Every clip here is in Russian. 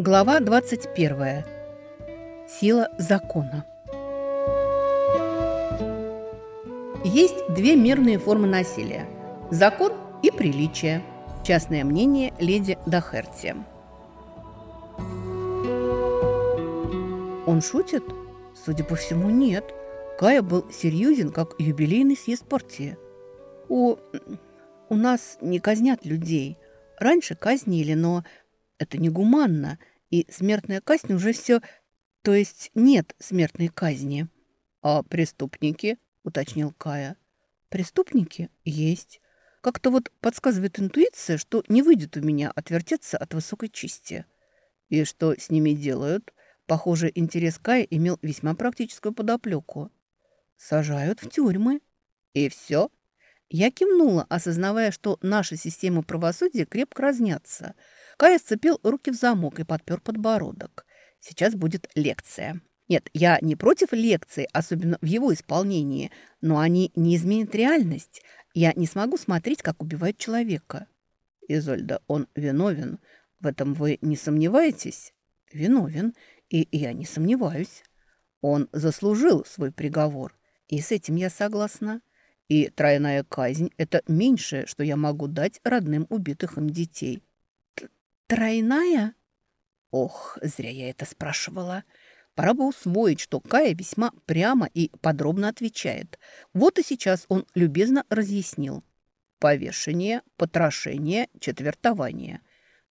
Глава 21. Сила закона. Есть две мирные формы насилия – закон и приличие. Частное мнение леди Дахерти. Он шутит? Судя по всему, нет. Кая был серьезен, как юбилейный съезд партии. У, у нас не казнят людей. Раньше казнили, но это негуманно, и смертная казнь уже все... То есть нет смертной казни. А преступники, уточнил Кая. Преступники есть. Как-то вот подсказывает интуиция, что не выйдет у меня отвертеться от высокой чести. И что с ними делают? Похоже, интерес Кая имел весьма практическую подоплеку. Сажают в тюрьмы. И все? Я кивнула, осознавая, что наша система правосудия крепко разнятся – Кая сцепил руки в замок и подпер подбородок. Сейчас будет лекция. Нет, я не против лекции, особенно в его исполнении, но они не изменят реальность. Я не смогу смотреть, как убивают человека. Изольда, он виновен. В этом вы не сомневаетесь? Виновен, и я не сомневаюсь. Он заслужил свой приговор, и с этим я согласна. И тройная казнь – это меньшее, что я могу дать родным убитых им детей. «Тройная?» Ох, зря я это спрашивала. Пора бы усвоить, что Кая весьма прямо и подробно отвечает. Вот и сейчас он любезно разъяснил. Повешение, потрошение, четвертование.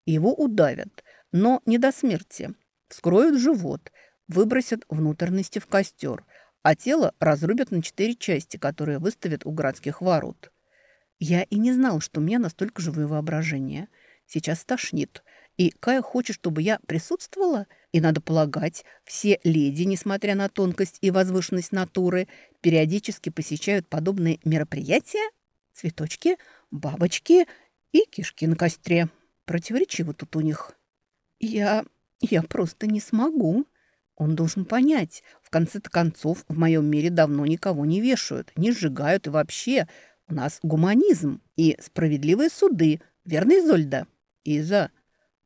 Его удавят, но не до смерти. Вскроют живот, выбросят внутренности в костер, а тело разрубят на четыре части, которые выставят у городских ворот. Я и не знал, что у меня настолько живое воображение. Сейчас тошнит. И Кая хочет, чтобы я присутствовала? И, надо полагать, все леди, несмотря на тонкость и возвышенность натуры, периодически посещают подобные мероприятия? Цветочки, бабочки и кишки на костре. Противоречиво тут у них. Я... я просто не смогу. Он должен понять. В конце-то концов, в моем мире давно никого не вешают, не сжигают и вообще. У нас гуманизм и справедливые суды. Верно, Изольда? Иза,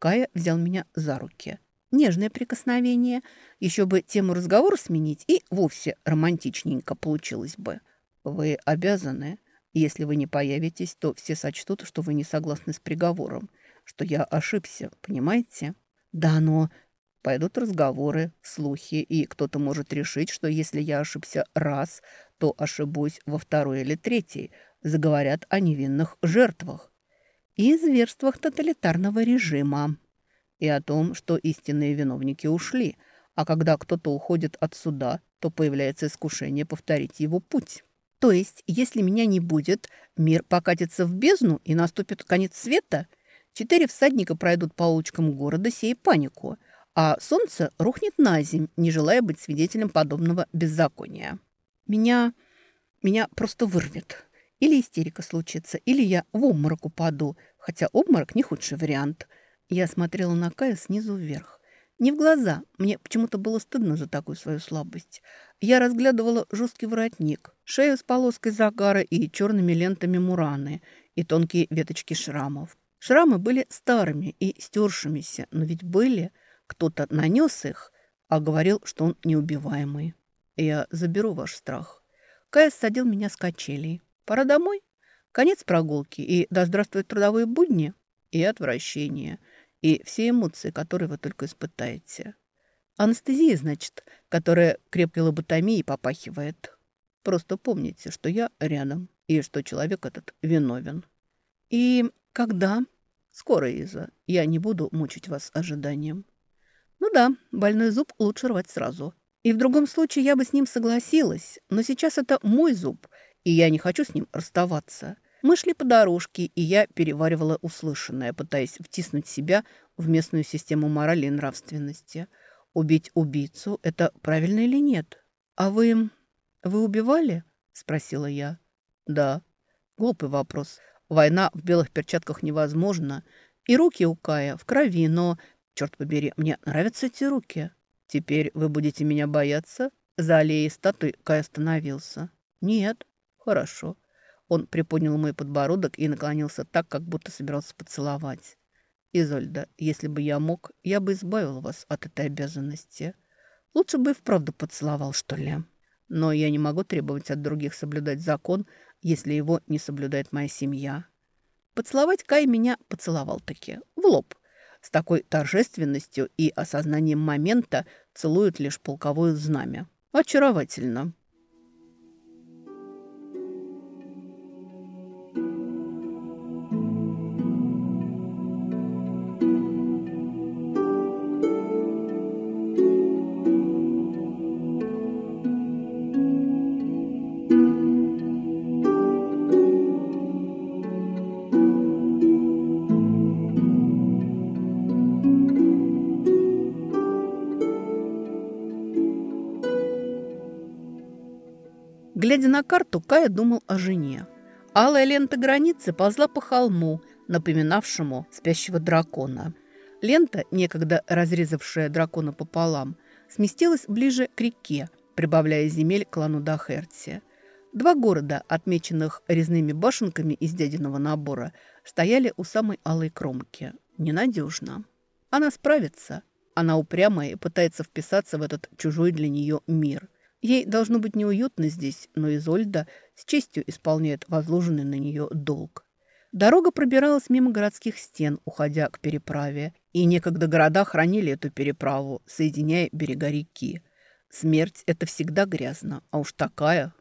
Кая взял меня за руки. Нежное прикосновение. Еще бы тему разговора сменить, и вовсе романтичненько получилось бы. Вы обязаны. Если вы не появитесь, то все сочтут, что вы не согласны с приговором, что я ошибся, понимаете? Да, но пойдут разговоры, слухи, и кто-то может решить, что если я ошибся раз, то ошибусь во второй или третий. Заговорят о невинных жертвах и зверствах тоталитарного режима, и о том, что истинные виновники ушли, а когда кто-то уходит от суда, то появляется искушение повторить его путь. То есть, если меня не будет, мир покатится в бездну и наступит конец света? Четыре всадника пройдут по улочкам города, сея панику, а солнце рухнет на земь, не желая быть свидетелем подобного беззакония. Меня... меня просто вырвет. Или истерика случится, или я в обморок упаду, хотя обморок не худший вариант. Я смотрела на Кая снизу вверх. Не в глаза, мне почему-то было стыдно за такую свою слабость. Я разглядывала жесткий воротник, шею с полоской загара и черными лентами мураны, и тонкие веточки шрамов. Шрамы были старыми и стершимися, но ведь были. Кто-то нанес их, а говорил, что он неубиваемый. Я заберу ваш страх. Кая садил меня с качелей. Пора домой. Конец прогулки, и да здравствуют трудовые будни, и отвращение, и все эмоции, которые вы только испытаете. Анестезия, значит, которая крепкой лоботомией попахивает. Просто помните, что я рядом, и что человек этот виновен. И когда? Скоро, Иза. Я не буду мучить вас ожиданием. Ну да, больной зуб лучше рвать сразу. И в другом случае я бы с ним согласилась, но сейчас это мой зуб, и я не хочу с ним расставаться. Мы шли по дорожке, и я переваривала услышанное, пытаясь втиснуть себя в местную систему морали и нравственности. Убить убийцу – это правильно или нет? А вы... вы убивали? – спросила я. Да. Глупый вопрос. Война в белых перчатках невозможна. И руки у Кая в крови, но, черт побери, мне нравятся эти руки. Теперь вы будете меня бояться? За аллеей статуи Кай остановился. Нет. Хорошо. Он приподнял мой подбородок и наклонился так, как будто собирался поцеловать. Изольда, если бы я мог, я бы избавил вас от этой обязанности. Лучше бы и вправду поцеловал, что ли. Но я не могу требовать от других соблюдать закон, если его не соблюдает моя семья. Поцеловать Кай меня поцеловал таки, в лоб. С такой торжественностью и осознанием момента целует лишь полковое знамя. Очаровательно. Глядя на карту, Кая думал о жене. Алая лента границы ползла по холму, напоминавшему спящего дракона. Лента, некогда разрезавшая дракона пополам, сместилась ближе к реке, прибавляя земель клану Дахерти. Два города, отмеченных резными башенками из дядиного набора, стояли у самой алой кромки. Ненадежно. Она справится. Она упрямая и пытается вписаться в этот чужой для нее мир – Ей должно быть неуютно здесь, но Изольда с честью исполняет возложенный на нее долг. Дорога пробиралась мимо городских стен, уходя к переправе, и некогда города хранили эту переправу, соединяя берега реки. Смерть – это всегда грязно, а уж такая.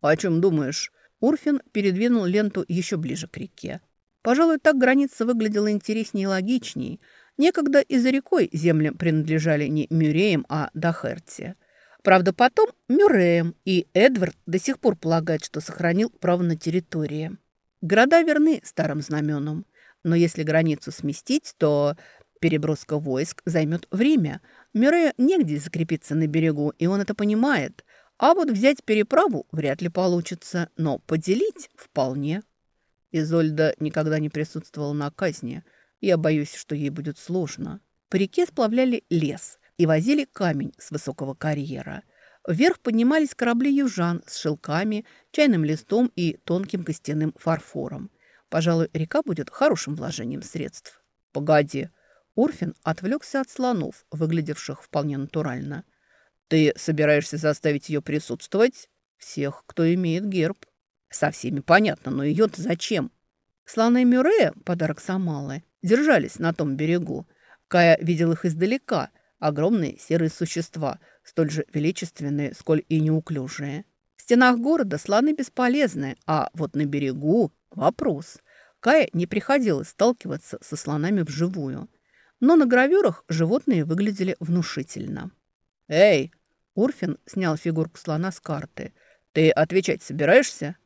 «О чем думаешь?» Урфин передвинул ленту еще ближе к реке. Пожалуй, так граница выглядела интереснее и логичней. Некогда и за рекой земли принадлежали не Мюреям, а Дахерте – Правда, потом Мюрреем, и Эдвард до сих пор полагает, что сохранил право на территории. Города верны старым знаменам, но если границу сместить, то переброска войск займет время. Мюррею негде закрепиться на берегу, и он это понимает. А вот взять переправу вряд ли получится, но поделить вполне. Изольда никогда не присутствовала на казни. Я боюсь, что ей будет сложно. По реке сплавляли лес – и возили камень с высокого карьера. Вверх поднимались корабли южан с шелками, чайным листом и тонким костяным фарфором. Пожалуй, река будет хорошим вложением средств. «Погоди!» Урфин отвлекся от слонов, выглядевших вполне натурально. «Ты собираешься заставить ее присутствовать?» «Всех, кто имеет герб». «Со всеми понятно, но ее-то зачем?» Слоны Мюррея, подарок Самалы, держались на том берегу. Кая видел их издалека, Огромные серые существа, столь же величественные, сколь и неуклюжие. В стенах города слоны бесполезны, а вот на берегу – вопрос. Кае не приходилось сталкиваться со слонами вживую. Но на гравюрах животные выглядели внушительно. «Эй!» – Урфин снял фигурку слона с карты. «Ты отвечать собираешься?»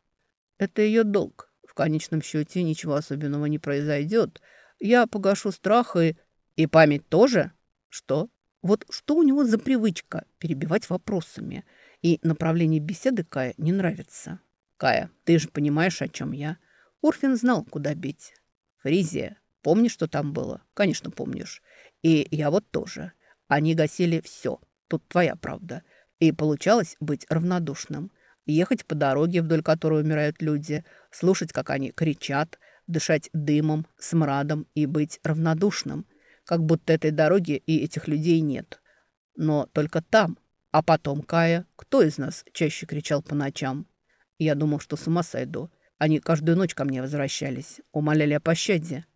«Это ее долг. В конечном счете ничего особенного не произойдет. Я погашу страх и...» «И память тоже?» «Что?» Вот что у него за привычка перебивать вопросами? И направление беседы Кая не нравится. Кая, ты же понимаешь, о чем я. Урфин знал, куда бить. Фризия. Помнишь, что там было? Конечно, помнишь. И я вот тоже. Они гасили все. Тут твоя правда. И получалось быть равнодушным. Ехать по дороге, вдоль которой умирают люди, слушать, как они кричат, дышать дымом, смрадом и быть равнодушным как будто этой дороги и этих людей нет. Но только там. А потом, Кая, кто из нас чаще кричал по ночам? Я думал, что с ума сойду. Они каждую ночь ко мне возвращались, умоляли о пощаде.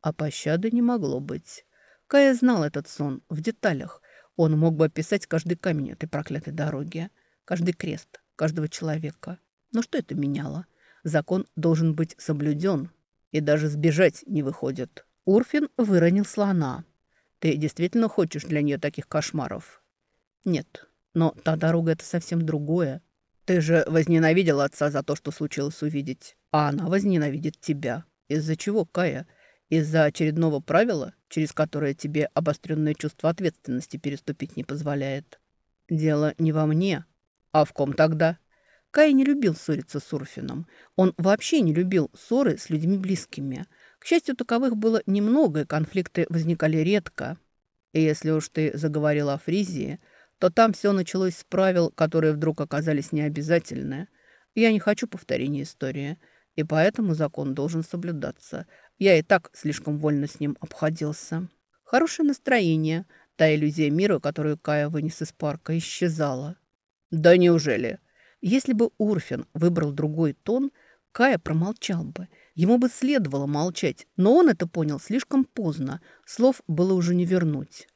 А пощады не могло быть. Кая знал этот сон в деталях. Он мог бы описать каждый камень этой проклятой дороги, каждый крест, каждого человека. Но что это меняло? Закон должен быть соблюден, и даже сбежать не выходит. Урфин выронил слона. «Ты действительно хочешь для нее таких кошмаров?» «Нет, но та дорога — это совсем другое. Ты же возненавидел отца за то, что случилось увидеть, а она возненавидит тебя. Из-за чего, Кая? Из-за очередного правила, через которое тебе обостренное чувство ответственности переступить не позволяет? Дело не во мне. А в ком тогда?» Кая не любил ссориться с Урфином. Он вообще не любил ссоры с людьми близкими – к счастью, таковых было немного, и конфликты возникали редко. И если уж ты заговорила о Фризии, то там все началось с правил, которые вдруг оказались необязательны. Я не хочу повторения истории, и поэтому закон должен соблюдаться. Я и так слишком вольно с ним обходился. Хорошее настроение, та иллюзия мира, которую Кая вынес из парка, исчезала. Да неужели? Если бы Урфин выбрал другой тон, Кая промолчал бы. Ему бы следовало молчать, но он это понял слишком поздно. Слов было уже не вернуть.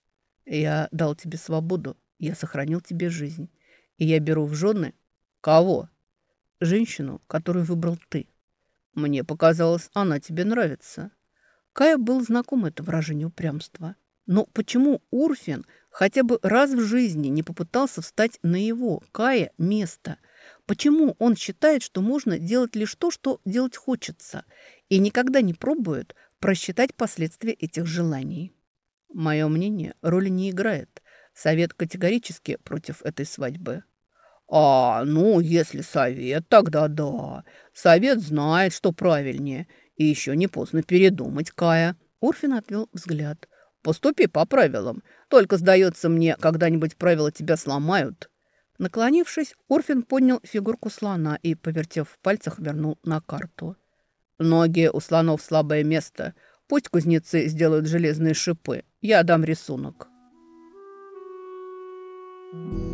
«Я дал тебе свободу, я сохранил тебе жизнь. И я беру в жены кого? Женщину, которую выбрал ты. Мне показалось, она тебе нравится. Кая был знаком это выражение упрямства. Но почему Урфин хотя бы раз в жизни не попытался встать на его, Кая, место? Почему он считает, что можно делать лишь то, что делать хочется, и никогда не пробует просчитать последствия этих желаний? Мое мнение роли не играет. Совет категорически против этой свадьбы. «А, ну, если совет, тогда да. Совет знает, что правильнее. И еще не поздно передумать, Кая». Урфин отвел взгляд. «Поступи по правилам. Только, сдается мне, когда-нибудь правила тебя сломают». Наклонившись, Урфин поднял фигурку слона и, повертев в пальцах, вернул на карту. «Ноги у слонов слабое место. Пусть кузнецы сделают железные шипы. Я дам рисунок». Thank you.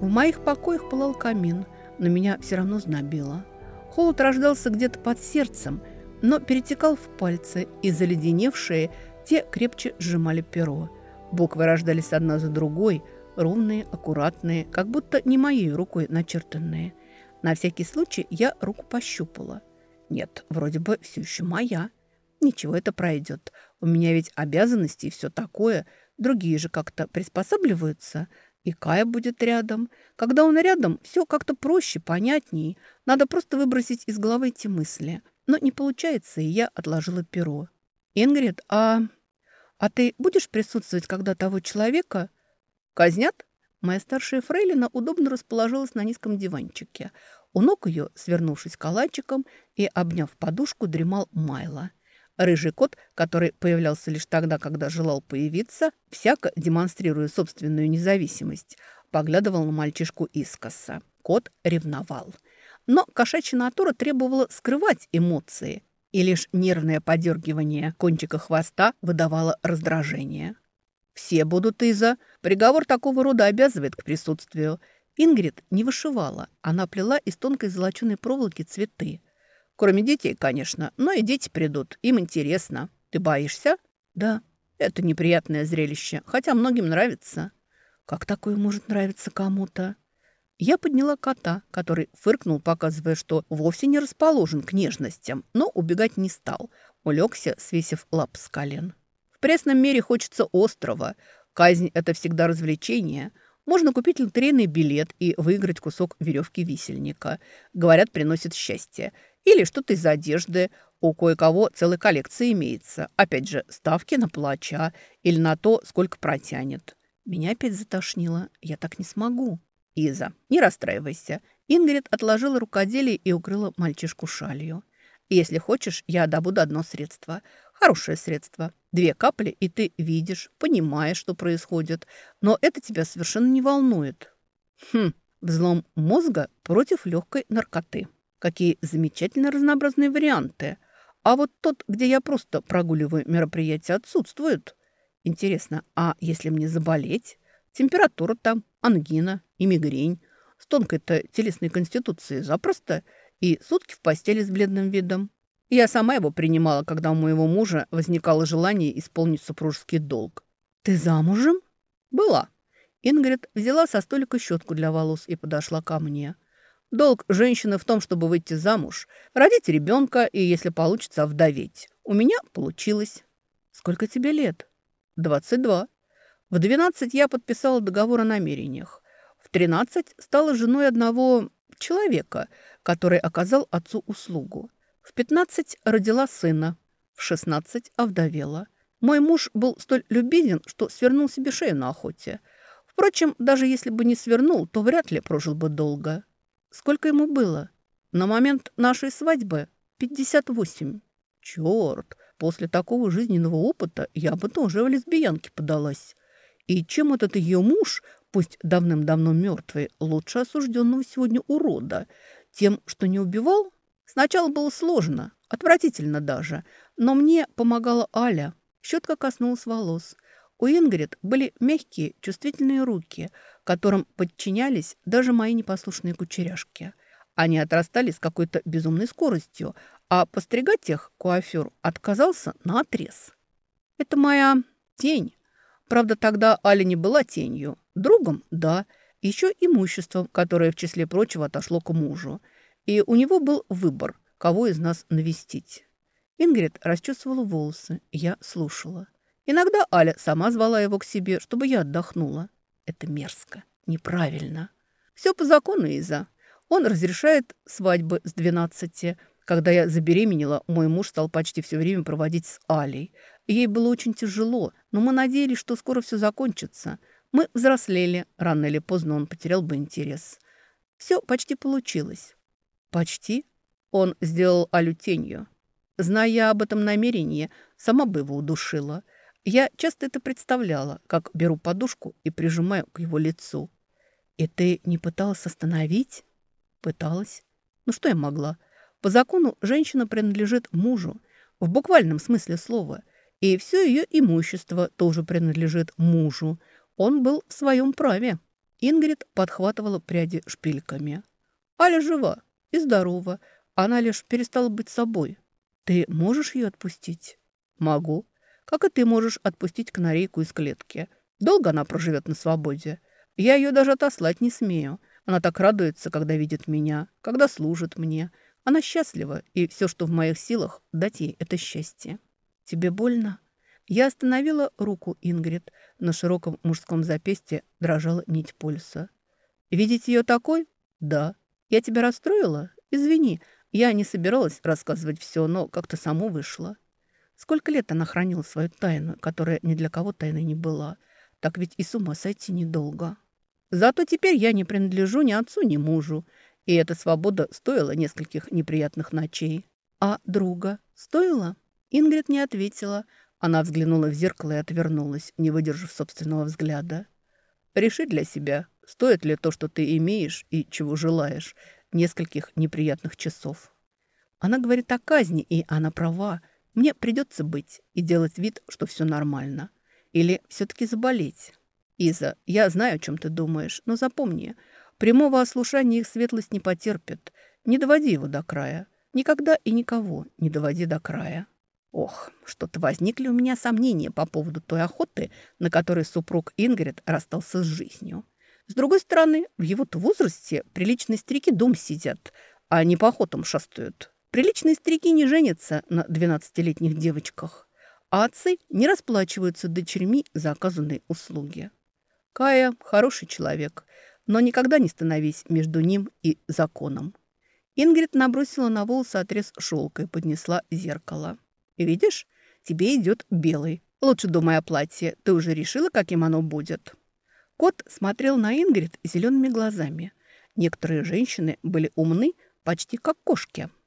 В моих покоях пылал камин, но меня все равно знобило. Холод рождался где-то под сердцем, но перетекал в пальцы, и заледеневшие те крепче сжимали перо. Буквы рождались одна за другой, ровные, аккуратные, как будто не моей рукой начертанные. На всякий случай я руку пощупала. Нет, вроде бы все еще моя. Ничего, это пройдет. У меня ведь обязанности и все такое. Другие же как-то приспосабливаются – и Кая будет рядом. Когда он рядом, все как-то проще, понятнее. Надо просто выбросить из головы эти мысли. Но не получается, и я отложила перо. «Ингрид, а... а ты будешь присутствовать, когда того человека казнят?» Моя старшая фрейлина удобно расположилась на низком диванчике. У ног ее, свернувшись калачиком и обняв подушку, дремал Майло. Рыжий кот, который появлялся лишь тогда, когда желал появиться, всяко демонстрируя собственную независимость, поглядывал на мальчишку искоса. Кот ревновал. Но кошачья натура требовала скрывать эмоции, и лишь нервное подергивание кончика хвоста выдавало раздражение. «Все будут из-за. Приговор такого рода обязывает к присутствию». Ингрид не вышивала. Она плела из тонкой золоченой проволоки цветы – Кроме детей, конечно, но и дети придут. Им интересно. Ты боишься? Да. Это неприятное зрелище, хотя многим нравится. Как такое может нравиться кому-то? Я подняла кота, который фыркнул, показывая, что вовсе не расположен к нежностям, но убегать не стал. Улегся, свесив лап с колен. В пресном мире хочется острова. Казнь – это всегда развлечение. Можно купить лотерейный билет и выиграть кусок веревки висельника. Говорят, приносит счастье. Или что-то из одежды. У кое-кого целая коллекция имеется. Опять же, ставки на палача или на то, сколько протянет. Меня опять затошнило. Я так не смогу. Иза, не расстраивайся. Ингрид отложила рукоделие и укрыла мальчишку шалью. Если хочешь, я добуду одно средство. Хорошее средство. Две капли, и ты видишь, понимаешь, что происходит. Но это тебя совершенно не волнует. Хм, взлом мозга против легкой наркоты. Какие замечательно разнообразные варианты. А вот тот, где я просто прогуливаю мероприятие, отсутствует. Интересно, а если мне заболеть? Температура там, ангина и мигрень. С тонкой-то телесной конституцией запросто. И сутки в постели с бледным видом. Я сама его принимала, когда у моего мужа возникало желание исполнить супружеский долг. «Ты замужем?» «Была». Ингрид взяла со столика щетку для волос и подошла ко мне. Долг женщины в том, чтобы выйти замуж, родить ребенка и, если получится, вдоветь. У меня получилось. Сколько тебе лет? 22. В 12 я подписала договор о намерениях. В 13 стала женой одного человека, который оказал отцу услугу. В 15 родила сына. В 16 овдовела. Мой муж был столь любезен, что свернул себе шею на охоте. Впрочем, даже если бы не свернул, то вряд ли прожил бы долго. Сколько ему было? На момент нашей свадьбы 58. Черт, после такого жизненного опыта я бы тоже в лесбиянке подалась. И чем этот ее муж, пусть давным-давно мертвый, лучше осужденного сегодня урода? Тем, что не убивал? Сначала было сложно, отвратительно даже, но мне помогала Аля. Щетка коснулась волос. У Ингрид были мягкие, чувствительные руки, которым подчинялись даже мои непослушные кучеряшки. Они отрастали с какой-то безумной скоростью, а постригать их куафер отказался на отрез. Это моя тень. Правда, тогда Аля не была тенью. Другом – да. Еще имуществом, которое, в числе прочего, отошло к мужу. И у него был выбор, кого из нас навестить. Ингрид расчесывала волосы, я слушала. Иногда Аля сама звала его к себе, чтобы я отдохнула. Это мерзко, неправильно. Все по закону, Иза. Он разрешает свадьбы с двенадцати. Когда я забеременела, мой муж стал почти все время проводить с Алей. Ей было очень тяжело, но мы надеялись, что скоро все закончится. Мы взрослели, рано или поздно он потерял бы интерес. Все почти получилось. Почти? Он сделал Алю тенью. Зная об этом намерении, сама бы его удушила. Я часто это представляла, как беру подушку и прижимаю к его лицу. «И ты не пыталась остановить?» «Пыталась. Ну что я могла?» По закону женщина принадлежит мужу, в буквальном смысле слова, и все ее имущество тоже принадлежит мужу. Он был в своем праве. Ингрид подхватывала пряди шпильками. Аля жива и здорова. Она лишь перестала быть собой. Ты можешь ее отпустить? Могу. Как и ты можешь отпустить канарейку из клетки. Долго она проживет на свободе. Я ее даже отослать не смею. Она так радуется, когда видит меня, когда служит мне. Она счастлива, и все, что в моих силах, дать ей это счастье. Тебе больно? Я остановила руку Ингрид. На широком мужском запястье дрожала нить пульса. Видеть ее такой? Да. Я тебя расстроила? Извини, я не собиралась рассказывать все, но как-то само вышло. Сколько лет она хранила свою тайну, которая ни для кого тайной не была. Так ведь и с ума сойти недолго. Зато теперь я не принадлежу ни отцу, ни мужу. И эта свобода стоила нескольких неприятных ночей. А друга стоила? Ингрид не ответила. Она взглянула в зеркало и отвернулась, не выдержав собственного взгляда. «Реши для себя, стоит ли то, что ты имеешь и чего желаешь, нескольких неприятных часов». Она говорит о казни, и она права. Мне придется быть и делать вид, что все нормально. Или все-таки заболеть. Иза, я знаю, о чем ты думаешь, но запомни, Прямого ослушания их светлость не потерпит. Не доводи его до края. Никогда и никого не доводи до края. Ох, что-то возникли у меня сомнения по поводу той охоты, на которой супруг Ингрид расстался с жизнью. С другой стороны, в его-то возрасте приличные старики дом сидят, а не по охотам шастают. Приличные старики не женятся на 12-летних девочках, а отцы не расплачиваются дочерьми за оказанные услуги. Кая – хороший человек, но никогда не становись между ним и законом. Ингрид набросила на волосы отрез шелка и поднесла зеркало. «Видишь, тебе идет белый. Лучше думай о платье. Ты уже решила, каким оно будет?» Кот смотрел на Ингрид зелеными глазами. Некоторые женщины были умны почти как кошки –